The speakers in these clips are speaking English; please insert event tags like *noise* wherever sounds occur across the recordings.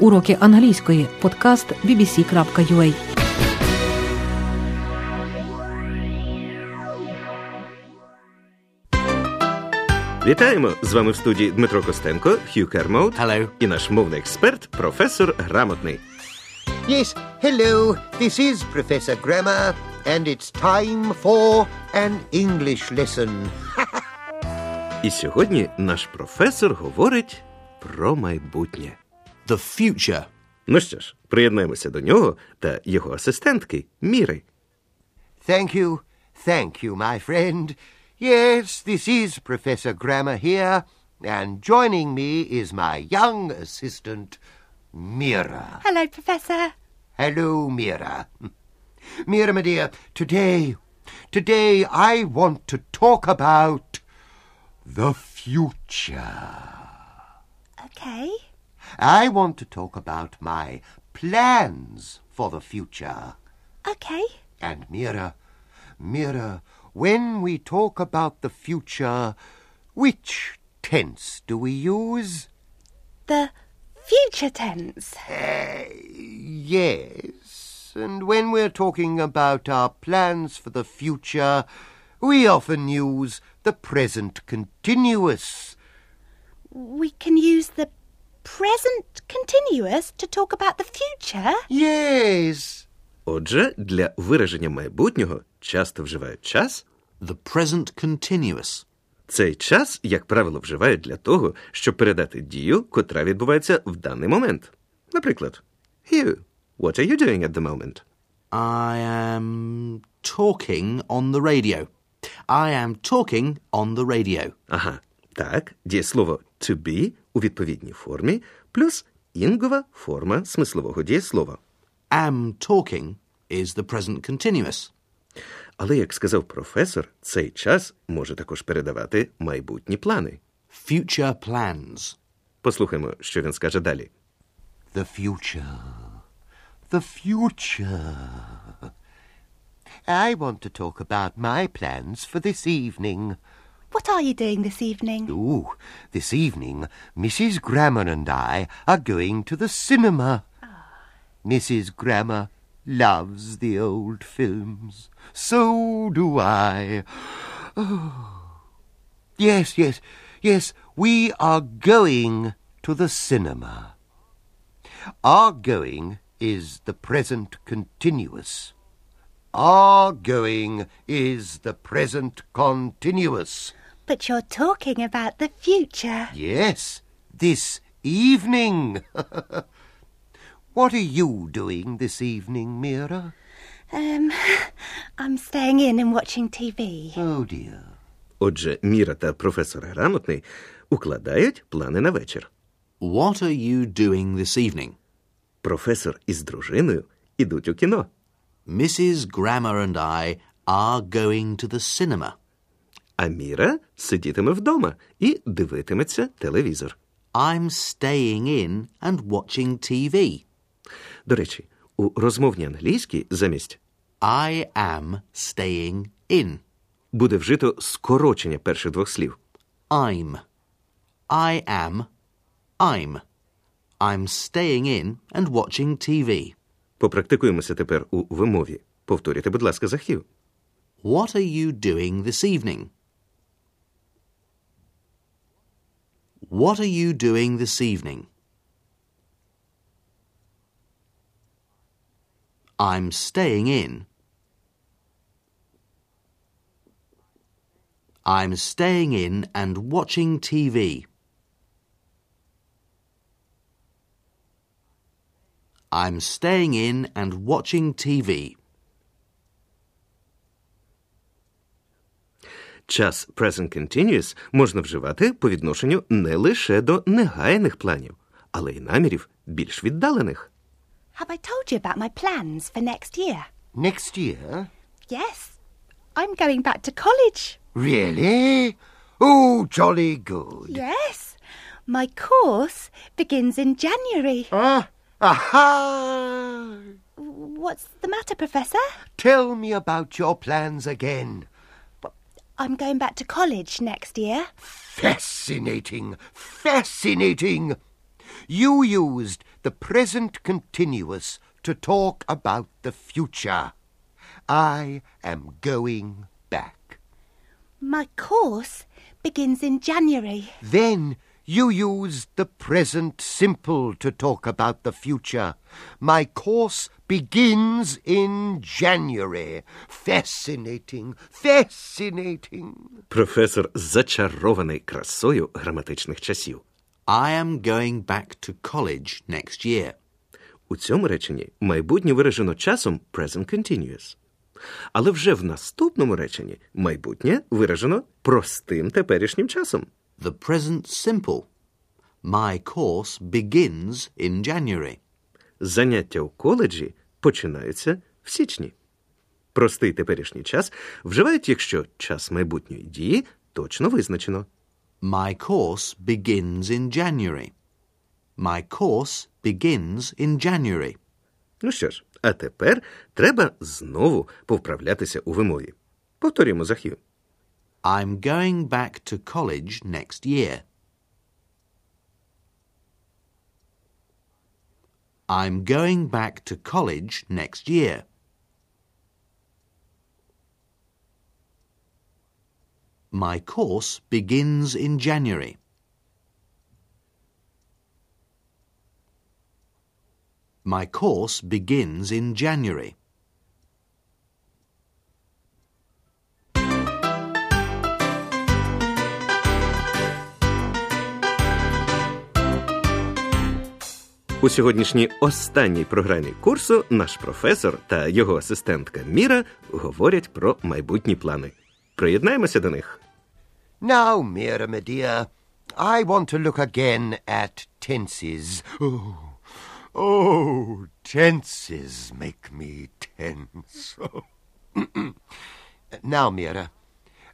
Уроки англійської. Подкаст bbc.ua Вітаємо! З вами в студії Дмитро Костенко, Хью Кермоут Hello. і наш мовний експерт, професор Грамотний. Yes, hello, this is Professor Grammar, and it's time for an English lesson. *laughs* І сьогодні наш професор говорить про майбутнє. The future. Ну що ж, приєднаємося до нього та його асистентки Міри. Thank you, thank you, my friend. Yes, this is Professor Grammar here, and joining me is my young assistant, Mira. Hello, Professor. Hello, Mira. *laughs* Mira, my dear, today, today I want to talk about the future. Okay. I want to talk about my plans for the future. Okay. And Mira, Mira, when we talk about the future, which tense do we use? The future tense. Uh, yes. And when we're talking about our plans for the future, we often use the present continuous. We can use the present continuous to talk about the future. Yes. Отже, для вираження майбутнього часто вживають час. The present continuous. Цей час, як правило, вживають для того, щоб передати дію, котра відбувається в даний момент. Наприклад, Hugh, what are you doing at the moment? I am talking on the radio. I am talking on the radio. Ага, так, дієслово to be у відповідній формі, плюс інгова форма смислового дієслова. Am talking is the present continuous. Але, як сказав професор, цей час може також передавати майбутні плани. Future plans. Послухаймо, що він скаже далі. The future. The future. I want to talk about my plans for this evening. What are you doing this evening? Ooh, this evening, Mrs. Grammar and I are going to the cinema. Ah. Mrs. Grammar loves the old films. So do I. Oh. Yes, yes, yes, we are going to the cinema. Our going is the present continuous. Are going is the present continuous. But you're talking about the future. Yes, this evening. *laughs* what are you doing this evening, Mira? Um, *laughs* I'm staying in and watching TV. Oh dear. Отже, Міра та професор Грамотний укладають плани на вечір. What are you doing this evening? Професор із дружиною ідуть у кіно. Mrs. Grammer and I are going to the cinema. А Міра сидітиме вдома і дивитиметься телевізор. I'm staying in and watching TV. До речі, у розмовній англійській замість I am staying in. буде вжито скорочення перших двох слів. I'm. I am. I'm. I'm staying in and watching TV. Попрактикуємося тепер у вимові. Повторіть, будь ласка, за Хью. What are you doing this evening? What are you doing this evening? I'm staying in. I'm staying in and watching TV. I'm staying in and watching TV. Час present continuous можна вживати по відношенню не лише до негайних планів, але й намірів більш віддалених. Have I told you about my plans for next year? Next year? Yes. I'm going back to college. Really? Oh, jolly good. Yes. My course begins in January. Ah, aha! What's the matter, Professor? Tell me about your plans again. I'm going back to college next year. Fascinating, fascinating. You used the present continuous to talk about the future. I am going back. My course begins in January. Then you use the present simple to talk about the future. My course begins in January. Fascinating, fascinating. Професор зачарований красою граматичних часів. I am going back to college next year. У цьому реченні майбутнє виражено часом present continuous. Але вже в наступному реченні майбутнє виражено простим теперішнім часом. The present simple. My course begins in January. Заняття у коледжі починаються в січні. Простий теперішній час вживають, якщо час майбутньої дії точно визначено. My course begins in January. My course begins in January. Ну що ж, а тепер треба знову повправлятися у вимові. Повторімо за Хью. I'm going back to college next year. I'm going back to college next year. My course begins in January. My course begins in January. У сьогоднішній останній програмі курсу наш професор та його асистентка Міра говорять про майбутні плани. Приєднаємося до них. Now, Mira, my dear, I want to look again at tenses. Oh, oh, tenses make me tense. *laughs* now, Mira,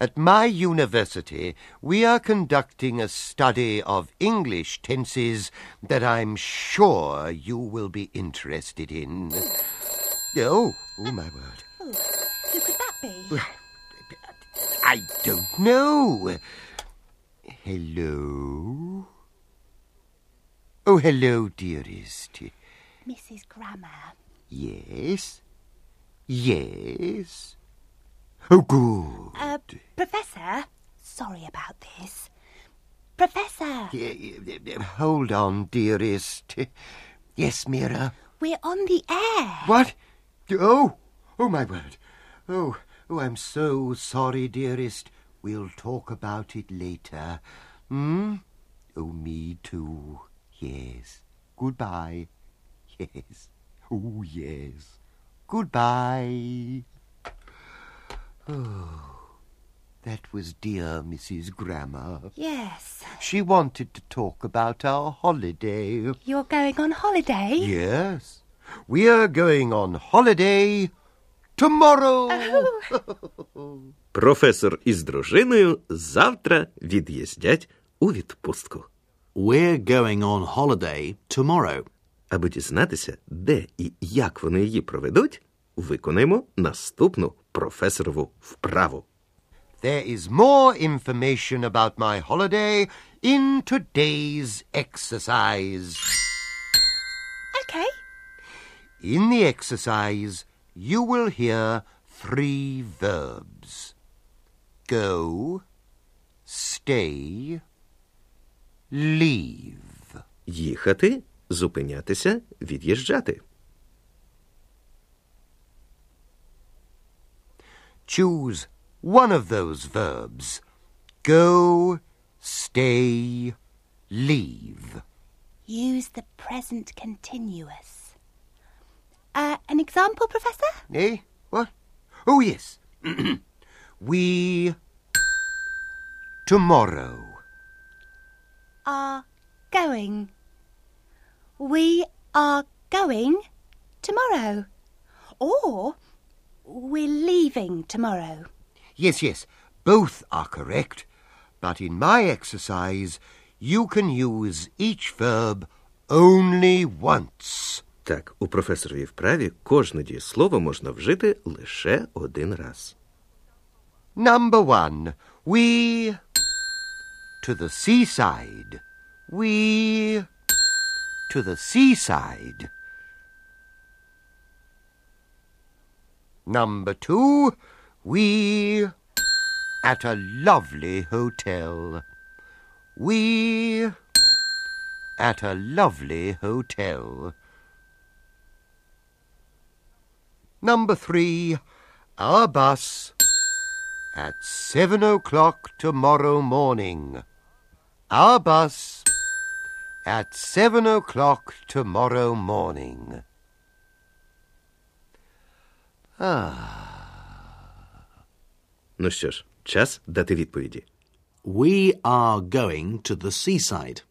at my university, we are conducting a study of English tenses that I'm sure you will be interested in. Oh, oh, my word. Oh, who could that be? I don't know. Hello? Oh, hello, dearest. Mrs. Grammar. Yes? Yes? Oh, good. Uh, Professor? Sorry about this. Professor, Hold on, dearest. Yes, Mira. we're on the air. What? Oh, oh, my word. Oh, oh, I'm so sorry, dearest. We'll talk about it later. Hmm? Oh, me too. Yes. Goodbye. *laughs* Yes. Oh, yes. Goodbye. Oh, that was dear Mrs. Grammar. Yes. She wanted to talk about our holiday. You're going on holiday? Yes. We are going on holiday tomorrow. *laughs* Професор із дружиною завтра від'їздять у відпустку. We're going on holiday tomorrow. Аби дізнатися, де і як вони її проведуть, виконаємо наступну професорову вправу. There is more information about my holiday in today's exercise. Okay. In the exercise, you will hear three verbs go, stay, leave. Їхати, зупинятися, від'їжджати. Choose one of those verbs go, stay, leave. Use the present continuous. Uh, an example, Professor? Eh? What? Oh, yes. *clears throat* we tomorrow. Are going. We are going tomorrow. Or we're leaving tomorrow. Yes, yes, both are correct. But in my exercise, you can use each verb only once. Так, у професоровій вправі кожне дієслово можна вжити лише один раз. Number one, we to the seaside. We to the seaside. Number two, we at a lovely hotel. We at a lovely hotel. Number three, our bus at seven o'clock tomorrow morning. Our bus at seven o'clock tomorrow morning. Ну що ж, час дати відповіді. We are going to the seaside.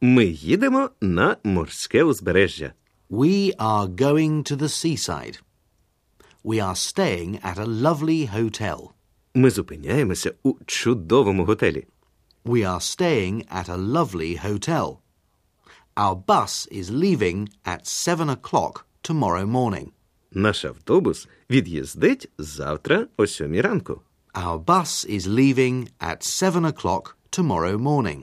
Ми їдемо на морське узбережжя. We are going to the seaside. We are staying at a lovely hotel. Ми зупиняємося у чудовому готелі. We are staying at a lovely hotel. Our bus is leaving at seven o'clock tomorrow morning. Наш автобус від'їздить завтра о сьомій ранку. Our bus is leaving at seven o'clock tomorrow morning.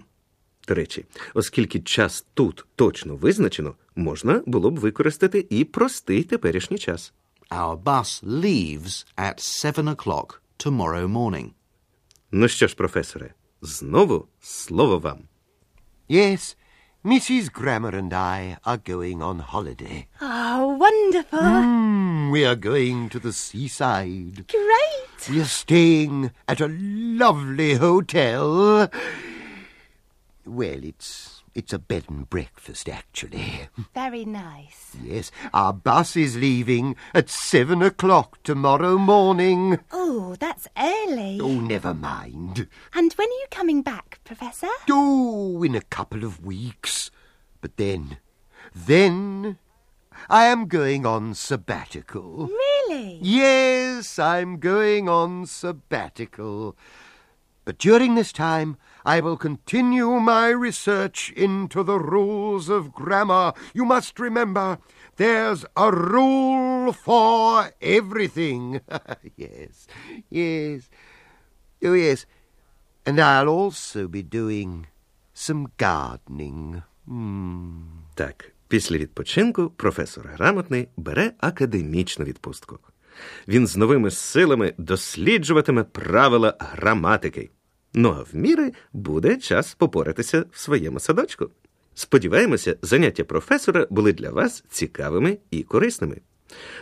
До речі, оскільки час тут точно визначено, можна було б використати і простий теперішній час. Our bus leaves at seven o'clock tomorrow morning. Ну що ж, професоре, знову слово вам. Yes, Mrs. Grammar and I are going on holiday. Oh, wonderful. Mm, we are going to the seaside. Great. We are staying at a lovely hotel. Well, it's it's a bed and breakfast, actually. *laughs* Very nice. Yes, our bus is leaving at seven o'clock tomorrow morning. Oh, that's early. Oh, never mind. And when are you coming back, Professor? Oh, in a couple of weeks. But then, then, I am going on sabbatical. Really? Yes, I'm going on sabbatical. But during this time, I will continue my research into the rules of grammar. You must remember, there's a rule for everything. yes, yes. Oh, yes. And I'll also be doing some gardening. Hmm. Так, після відпочинку професор грамотний бере академічну відпустку. Він з новими силами досліджуватиме правила граматики. Ну а в міри буде час попоратися в своєму садочку. Сподіваємося, заняття професора були для вас цікавими і корисними.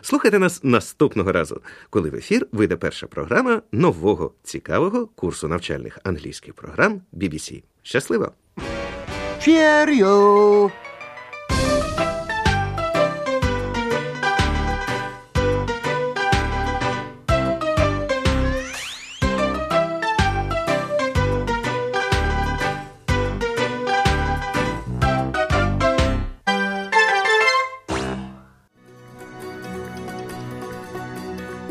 Слухайте нас наступного разу, коли в ефір вийде перша програма нового цікавого курсу навчальних англійських програм BBC. Щасливо! Cheerio!